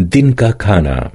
दिन का खाना